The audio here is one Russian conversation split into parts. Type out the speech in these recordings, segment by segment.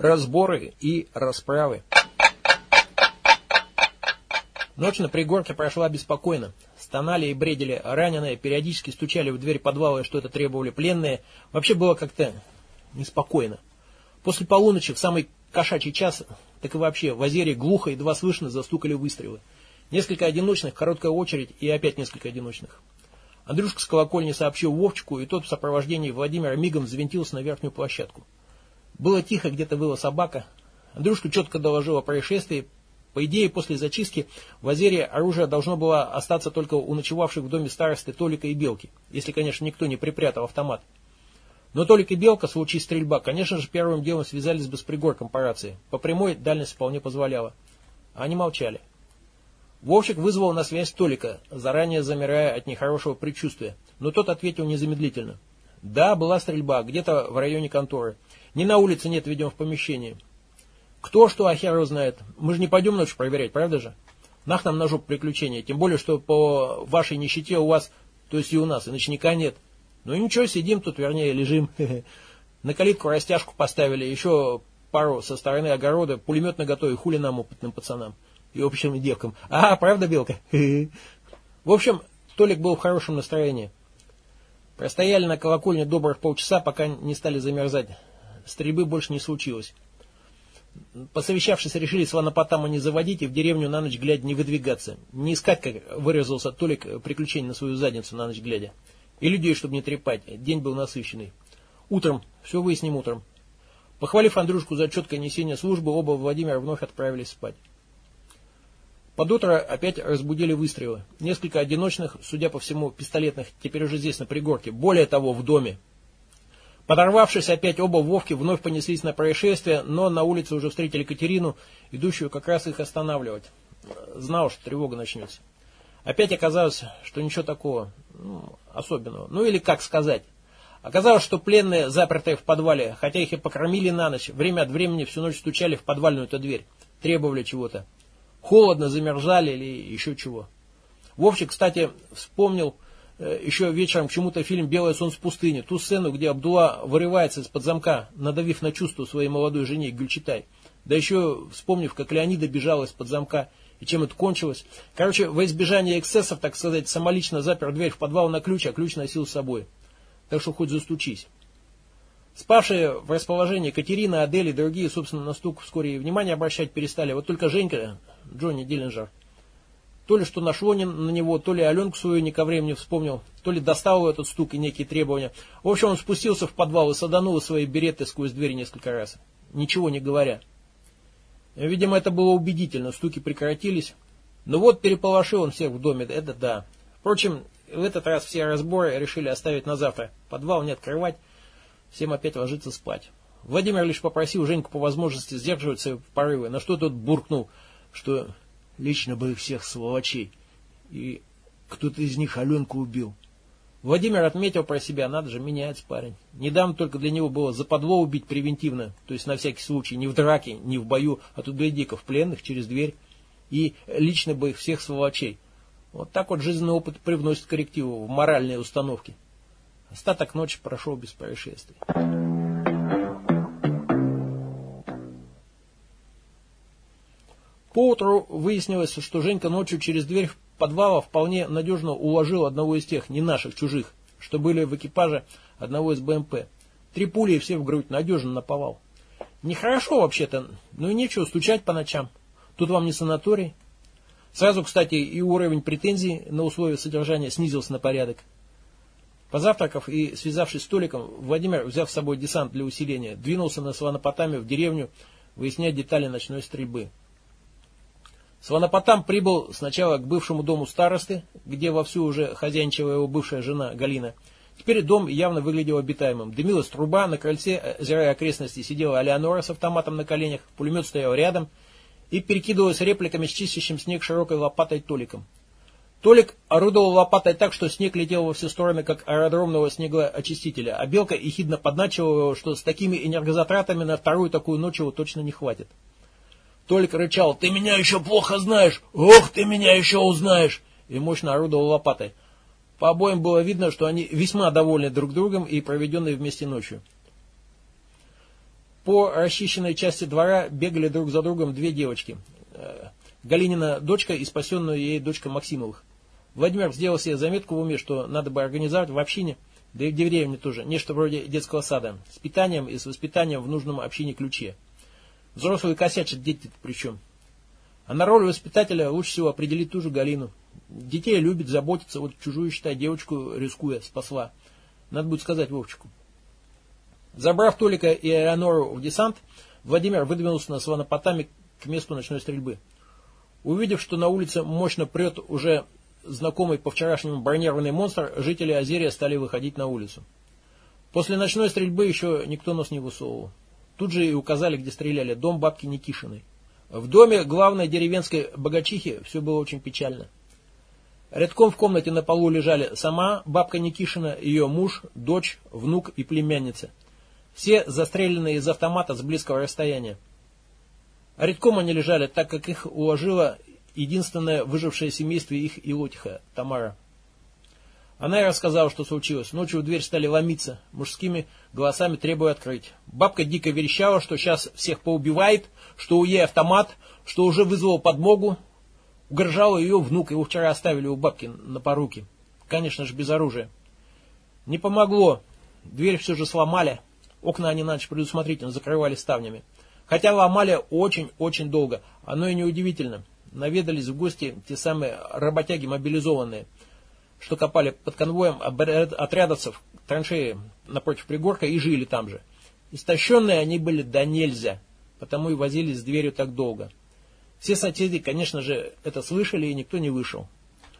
разборы и расправы. Ночь на пригорке прошла беспокойно. Стонали и бредили раненые, периодически стучали в дверь подвала и что-то требовали пленные. Вообще было как-то неспокойно. После полуночи, в самый кошачий час, так и вообще в озере глухо, едва слышно застукали выстрелы. Несколько одиночных, короткая очередь и опять несколько одиночных. Андрюшка с колокольни сообщил Вовчику, и тот в сопровождении Владимира мигом завинтился на верхнюю площадку. Было тихо, где-то выла собака. Андрюшка четко доложил о происшествии. По идее, после зачистки в озере оружие должно было остаться только у ночевавших в доме старосты Толика и Белки, если, конечно, никто не припрятал автомат. Но Толик и Белка, в случае стрельба, конечно же, первым делом связались бы с пригорком по рации. По прямой дальность вполне позволяла. Они молчали. Вовчик вызвал на связь Толика, заранее замирая от нехорошего предчувствия, но тот ответил незамедлительно. Да, была стрельба, где-то в районе конторы. Ни на улице нет, видимо, в помещении. Кто что, а хер знает. Мы же не пойдем ночью проверять, правда же? Нах нам на жопу приключения, тем более, что по вашей нищете у вас, то есть и у нас, и ночника нет. Ну ничего, сидим тут, вернее, лежим. На калитку растяжку поставили, еще пару со стороны огорода, пулемет на готове, хули нам, опытным пацанам и общим девкам. А, правда, Белка? В общем, Толик был в хорошем настроении. Простояли на колокольне добрых полчаса, пока не стали замерзать. Стрельбы больше не случилось. Посовещавшись, решили Сванопотама не заводить и в деревню на ночь глядя не выдвигаться. Не искать, как вырезался Толик, приключений на свою задницу на ночь глядя. И людей, чтобы не трепать. День был насыщенный. Утром, все выясним утром. Похвалив Андрюшку за четкое несение службы, оба Владимира вновь отправились спать. Под утро опять разбудили выстрелы. Несколько одиночных, судя по всему, пистолетных, теперь уже здесь, на пригорке. Более того, в доме. Подорвавшись опять, оба Вовки вновь понеслись на происшествие, но на улице уже встретили Катерину, идущую как раз их останавливать. Знал, что тревога начнется. Опять оказалось, что ничего такого ну, особенного. Ну или как сказать. Оказалось, что пленные, запертые в подвале, хотя их и покормили на ночь, время от времени всю ночь стучали в подвальную эту дверь, требовали чего-то. Холодно, замерзали или еще чего. Вовчик, кстати, вспомнил э, еще вечером к чему-то фильм «Белое солнце пустыни», ту сцену, где Абдула вырывается из-под замка, надавив на чувство своей молодой жене Гюльчатай. Да еще вспомнив, как Леонида бежала из-под замка и чем это кончилось. Короче, во избежание эксцессов, так сказать, самолично запер дверь в подвал на ключ, а ключ носил с собой. Так что хоть застучись. Спавшие в расположении Катерина, Адель и другие, собственно, на стук вскоре и внимание обращать перестали. Вот только Женька, Джонни Диллинджер, то ли что нашло на него, то ли Аленку свою не ко времени вспомнил, то ли достал этот стук и некие требования. В общем, он спустился в подвал и саданул свои береты сквозь двери несколько раз, ничего не говоря. Видимо, это было убедительно, стуки прекратились. Но вот переполошил он всех в доме, это да. Впрочем, в этот раз все разборы решили оставить на завтра. Подвал не открывать, всем опять ложиться спать. Владимир лишь попросил Женьку по возможности сдерживать свои порывы, на что тот буркнул, что лично бы их всех сволочей, и кто-то из них Аленку убил. Владимир отметил про себя, надо же, меняется парень. Недавно только для него было западло убить превентивно, то есть на всякий случай, не в драке, не в бою, а тут гляди-ка, в пленных, через дверь. И лично бы их всех сволочей. Вот так вот жизненный опыт привносит коррективу в моральные установки. Остаток ночи прошел без происшествий. Поутру выяснилось, что Женька ночью через дверь подвала вполне надежно уложил одного из тех, не наших, чужих, что были в экипаже одного из БМП. Три пули и все в грудь, надежно наповал. Нехорошо вообще-то, но и нечего стучать по ночам. Тут вам не санаторий. Сразу, кстати, и уровень претензий на условия содержания снизился на порядок. Позавтракав и связавшись с столиком, Владимир, взяв с собой десант для усиления, двинулся на Сванопотаме в деревню выяснять детали ночной стрельбы. Сванопотам прибыл сначала к бывшему дому старосты, где вовсю уже хозяйничала его бывшая жена Галина. Теперь дом явно выглядел обитаемым. Дымилась труба, на крыльце, озирая окрестности, сидела Алеонора с автоматом на коленях, пулемет стоял рядом и перекидывалась репликами с чистящим снег широкой лопатой Толиком. Толик орудовал лопатой так, что снег летел во все стороны, как аэродромного снегоочистителя, а Белка ехидно подначивала его, что с такими энергозатратами на вторую такую ночь его точно не хватит. Толик рычал, ты меня еще плохо знаешь, ох, ты меня еще узнаешь, и мощно орудовал лопатой. По обоим было видно, что они весьма довольны друг другом и проведенной вместе ночью. По расчищенной части двора бегали друг за другом две девочки. Э, Галинина дочка и спасенная ей дочка Максимовых. Владимир сделал себе заметку в уме, что надо бы организовать в общине, да и в деревне тоже, нечто вроде детского сада, с питанием и с воспитанием в нужном общине ключе. Взрослые косячат, дети причем. А на роль воспитателя лучше всего определить ту же Галину. Детей любит, заботиться, вот чужую, считай, девочку, рискуя, спасла. Надо будет сказать Вовчику. Забрав Толика и Элеонору в десант, Владимир выдвинулся на сванопотами к месту ночной стрельбы. Увидев, что на улице мощно прет уже знакомый по вчерашнему бронированный монстр, жители Озерия стали выходить на улицу. После ночной стрельбы еще никто нос не высовывал. Тут же и указали, где стреляли, дом бабки Никишиной. В доме главной деревенской богачихи все было очень печально. Рядком в комнате на полу лежали сама бабка Никишина, ее муж, дочь, внук и племянница. Все застреленные из автомата с близкого расстояния. Редком они лежали, так как их уложила единственное выжившее семейство их Илотиха, Тамара. Она и рассказала, что случилось. Ночью в дверь стали ломиться, мужскими голосами требуя открыть. Бабка дико верещала, что сейчас всех поубивает, что у ей автомат, что уже вызвала подмогу. Угрожала ее внук, его вчера оставили у бабки на поруки. Конечно же, без оружия. Не помогло. Дверь все же сломали. Окна они иначе предусмотрительно закрывали ставнями. Хотя ломали очень-очень долго. Оно и неудивительно. Наведались в гости те самые работяги мобилизованные, что копали под конвоем отрядовцев траншеи напротив пригорка и жили там же. Истощенные они были до нельзя, потому и возились с дверью так долго. Все соседи, конечно же, это слышали, и никто не вышел.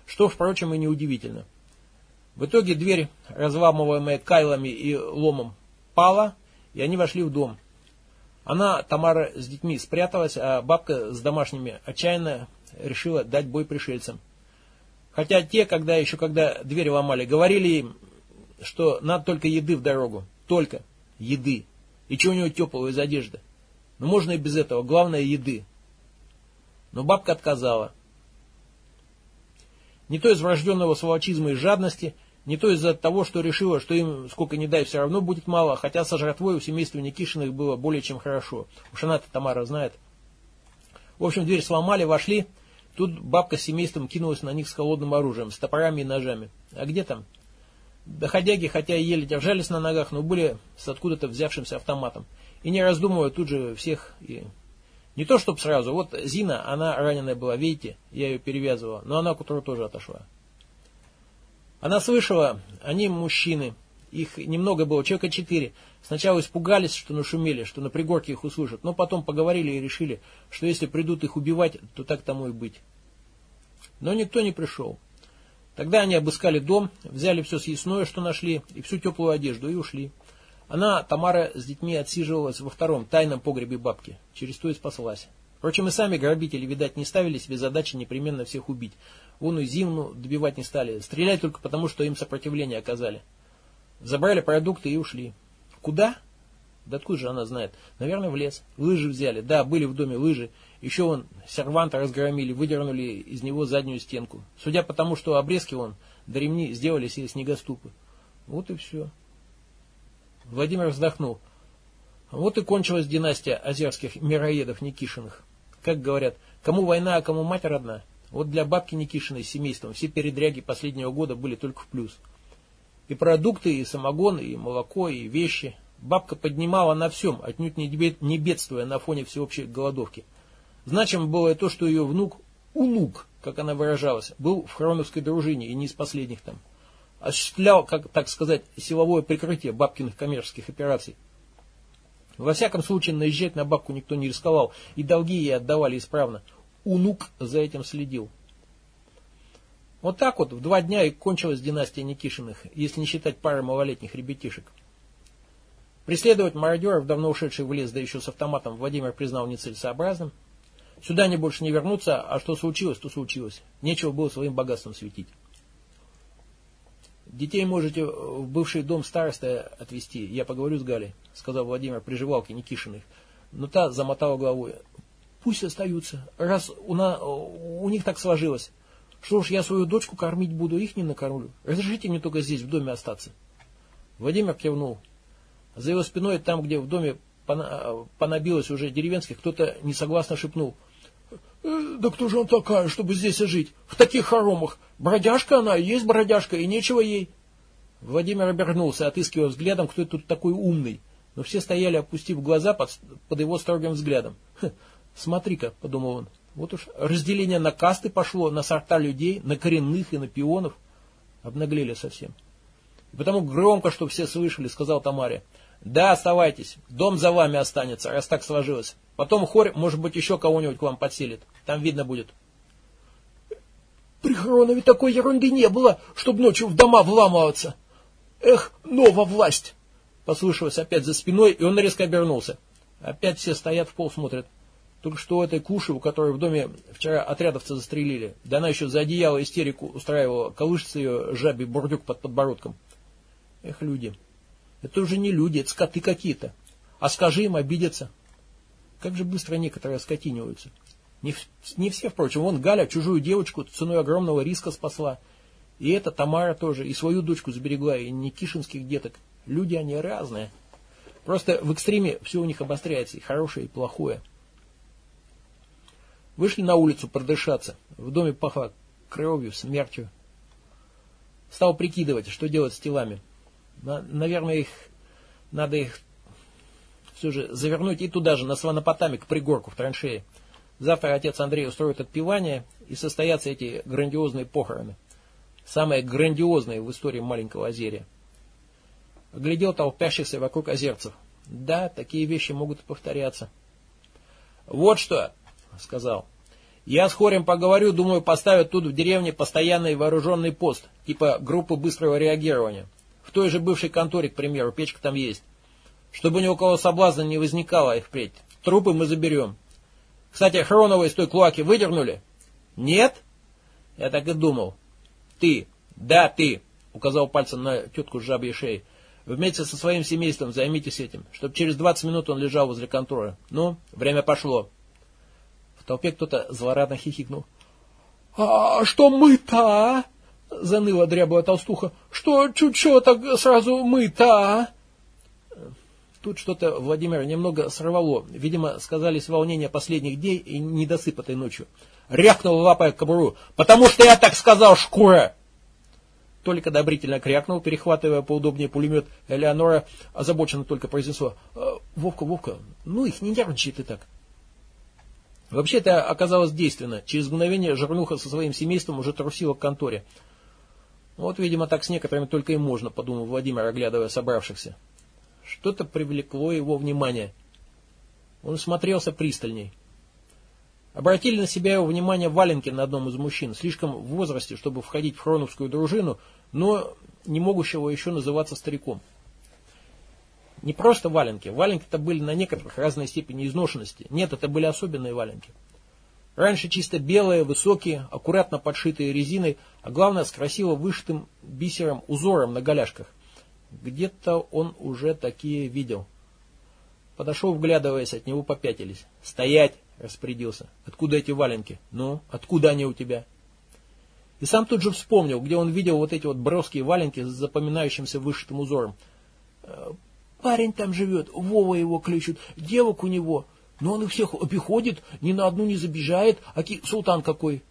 Что, впрочем, и неудивительно. В итоге дверь, разламываемая кайлами и ломом, пала, и они вошли в дом. Она, Тамара, с детьми спряталась, а бабка с домашними отчаянно решила дать бой пришельцам. Хотя те, когда еще когда дверь ломали, говорили им, что надо только еды в дорогу. Только еды. И чего у него теплого из одежды. Но ну, можно и без этого. Главное еды. Но бабка отказала. Не то из врожденного сволочизма и жадности – не то из-за того, что решила, что им сколько не дай, все равно будет мало, хотя со жратвой у семейства Никишиных было более чем хорошо. Уж она-то Тамара знает. В общем, дверь сломали, вошли. Тут бабка с семейством кинулась на них с холодным оружием, с топорами и ножами. А где там? Доходяги, хотя и еле держались на ногах, но были с откуда-то взявшимся автоматом. И не раздумывая, тут же всех и... Не то, чтобы сразу. Вот Зина, она раненая была, видите, я ее перевязывала, но она к утру тоже отошла. Она слышала, они мужчины, их немного было, человека четыре. Сначала испугались, что нашумели, что на пригорке их услышат, но потом поговорили и решили, что если придут их убивать, то так тому и быть. Но никто не пришел. Тогда они обыскали дом, взяли все съестное, что нашли, и всю теплую одежду, и ушли. Она, Тамара, с детьми отсиживалась во втором, тайном погребе бабки. Через то и спаслась. Впрочем, и сами грабители, видать, не ставили себе задачи непременно всех убить. Вон и Зимну добивать не стали. Стрелять только потому, что им сопротивление оказали. Забрали продукты и ушли. Куда? Да откуда же она знает? Наверное, в лес. Лыжи взяли. Да, были в доме лыжи. Еще вон серванта разгромили, выдернули из него заднюю стенку. Судя по тому, что обрезки вон до ремни сделали себе снегоступы. Вот и все. Владимир вздохнул. Вот и кончилась династия озерских мироедов Никишиных. Как говорят, кому война, а кому мать родна. Вот для бабки Никишиной с семейством все передряги последнего года были только в плюс. И продукты, и самогон, и молоко, и вещи. Бабка поднимала на всем, отнюдь не бедствуя на фоне всеобщей голодовки. Значим было то, что ее внук, унук, как она выражалась, был в хроновской дружине и не из последних там. Осуществлял, как так сказать, силовое прикрытие бабкиных коммерческих операций. Во всяком случае, наезжать на бабку никто не рисковал, и долги ей отдавали исправно. Унук за этим следил. Вот так вот в два дня и кончилась династия Никишиных, если не считать пары малолетних ребятишек. Преследовать мародеров, давно ушедших в лес, да еще с автоматом, Владимир признал нецелесообразным. Сюда они больше не вернутся, а что случилось, то случилось. Нечего было своим богатством светить. Детей можете в бывший дом староста отвезти, я поговорю с Галей, сказал Владимир приживалке Никишиных. Но та замотала головой. Пусть остаются, раз у, на, у них так сложилось. Что ж, я свою дочку кормить буду, их не накормлю. Разрешите мне только здесь, в доме остаться. Владимир кивнул. За его спиной, там, где в доме понабилось уже деревенских, кто-то несогласно шепнул. «Э, «Да кто же он такая, чтобы здесь жить? В таких хоромах? Бродяжка она, есть бродяжка, и нечего ей». Владимир обернулся, отыскивая взглядом, кто тут такой умный. Но все стояли, опустив глаза под, под его строгим взглядом. «Смотри-ка», — подумал он, — «вот уж разделение на касты пошло, на сорта людей, на коренных и на пионов». Обнаглели совсем. И потому громко, чтобы все слышали, сказал Тамаре. Да, оставайтесь. Дом за вами останется, раз так сложилось. Потом хорь, может быть, еще кого-нибудь к вам подселит. Там видно будет. При Хронове такой ерунды не было, чтобы ночью в дома вламываться. Эх, нова власть! Послышалось опять за спиной, и он резко обернулся. Опять все стоят в пол смотрят. Только что у этой куши, у которой в доме вчера отрядовцы застрелили, да она еще за одеяло истерику устраивала, колышется ее жабий бурдюк под подбородком. Эх, люди, это уже не люди, это скоты какие-то. А скажи им, обидятся. Как же быстро некоторые скотиниваются. Не, не все, впрочем. Вон Галя чужую девочку ценой огромного риска спасла. И эта Тамара тоже, и свою дочку сберегла, и Никишинских деток. Люди они разные. Просто в экстриме все у них обостряется, и хорошее, и плохое. Вышли на улицу продышаться. В доме пахло кровью, смертью. Стал прикидывать, что делать с телами. Наверное, их надо их все же завернуть и туда же, на Сванопотаме, к пригорку, в траншеи. Завтра отец Андрей устроит отпевание, и состоятся эти грандиозные похороны. Самые грандиозные в истории маленького озеря. Оглядел толпящихся вокруг озерцев. Да, такие вещи могут повторяться. Вот что, сказал. Я с Хорем поговорю, думаю, поставят тут в деревне постоянный вооруженный пост, типа группы быстрого реагирования. В той же бывшей конторе, к примеру, печка там есть. Чтобы ни у кого соблазна не возникало их впредь. Трупы мы заберем. Кстати, Хронова из той клоаки выдернули? Нет? Я так и думал. Ты, да, ты, указал пальцем на тетку с жабьей шеей. Вместе со своим семейством займитесь этим, чтобы через 20 минут он лежал возле конторы. Ну, время пошло. Толпе кто-то злорадно хихикнул. «А что мы-то, а?» заныла дряблая толстуха. Что чуть-чуть так сразу мы-то, а? Тут что-то Владимир немного сорвало. Видимо, сказались волнения последних дней и недосып этой ночью. Рякнул лапой кобуру. «Потому что я так сказал, шкура!» Толик одобрительно крякнул, перехватывая поудобнее пулемет. Элеонора озабоченно только произнесла. «Э, «Вовка, Вовка, ну их не нервничай ты так». Вообще это оказалось действенно. Через мгновение Жернуха со своим семейством уже трусила к конторе. Вот, видимо, так с некоторыми только и можно, подумал Владимир, оглядывая собравшихся. Что-то привлекло его внимание. Он смотрелся пристальней. Обратили на себя его внимание валенки на одном из мужчин, слишком в возрасте, чтобы входить в хроновскую дружину, но не могущего еще называться стариком. Не просто валенки. Валенки-то были на некоторых разной степени изношенности. Нет, это были особенные валенки. Раньше чисто белые, высокие, аккуратно подшитые резиной, а главное с красиво вышитым бисером узором на голяшках. Где-то он уже такие видел. Подошел, вглядываясь, от него попятились. «Стоять!» — распорядился. «Откуда эти валенки?» «Ну, откуда они у тебя?» И сам тут же вспомнил, где он видел вот эти вот броские валенки с запоминающимся вышитым узором. «Э, «Парень там живет, Вова его кличут, девок у него. Но он их всех обиходит, ни на одну не забежает, а ки султан какой.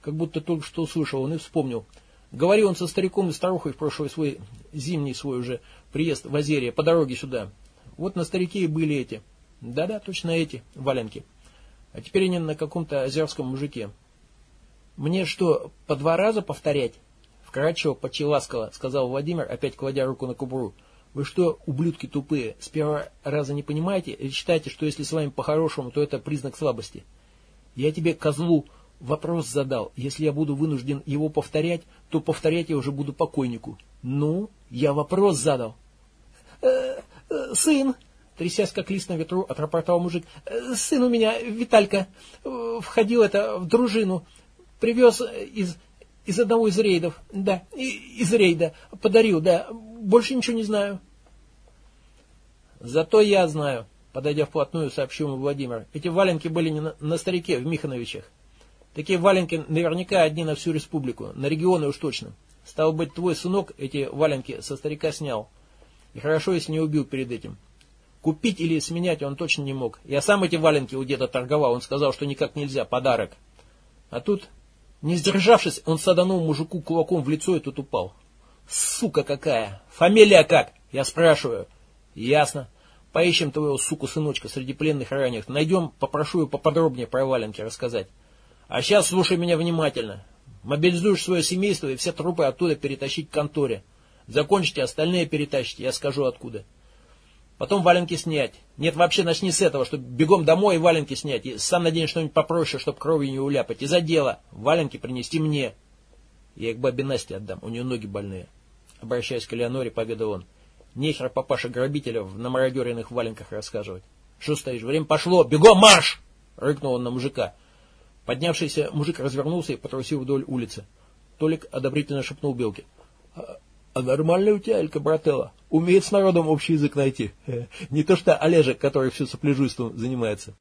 Как будто только что услышал, он и вспомнил. Говорил он со стариком и старухой в прошлый свой, зимний свой уже приезд в Азерия, по дороге сюда. Вот на старике и были эти. Да-да, точно эти, валенки. А теперь они на каком-то озерском мужике. Мне что, по два раза повторять? Вкратчиво, почти ласково, сказал Владимир, опять кладя руку на кубру. Вы что, ублюдки тупые, с первого раза не понимаете или считаете, что если с вами по-хорошему, то это признак слабости? Я тебе, козлу, вопрос задал. Если я буду вынужден его повторять, то повторять я уже буду покойнику. Ну, я вопрос задал. Э, э, сын, трясясь как лист на ветру, отрапортовал мужик. Э, сын у меня, Виталька, входил это в дружину, привез из, из одного из рейдов, да, из рейда, подарил, да, больше ничего не знаю. Зато я знаю, подойдя вплотную, сообщил ему Владимир. Эти валенки были не на, на старике, в Михановичах. Такие валенки наверняка одни на всю республику, на регионы уж точно. Стал быть, твой сынок эти валенки со старика снял. И хорошо, если не убил перед этим. Купить или сменять он точно не мог. Я сам эти валенки у деда торговал, он сказал, что никак нельзя, подарок. А тут, не сдержавшись, он саданул мужику кулаком в лицо и тут упал. Сука какая! Фамилия как? Я спрашиваю. Ясно. Поищем твоего суку-сыночка среди пленных раненых. Найдем, попрошу его поподробнее про валенки рассказать. А сейчас слушай меня внимательно. Мобилизуешь свое семейство и все трупы оттуда перетащить к конторе. Закончите, остальные перетащите, я скажу откуда. Потом валенки снять. Нет, вообще начни с этого, чтобы бегом домой и валенки снять. И сам надень что-нибудь попроще, чтобы кровью не уляпать. И за дело. Валенки принести мне. Я их бабе Насте отдам, у нее ноги больные. Обращаясь к Леоноре, поведал он. Нехер папаша грабителя в намародеренных валенках рассказывать. Что стоишь? Время пошло. Бегом марш! Рыкнул он на мужика. Поднявшийся мужик развернулся и потрусил вдоль улицы. Толик одобрительно шепнул Белке. «А, а нормальная у тебя Элька, брателла. Умеет с народом общий язык найти. Не то что Олежек, который все сопляжуйством занимается.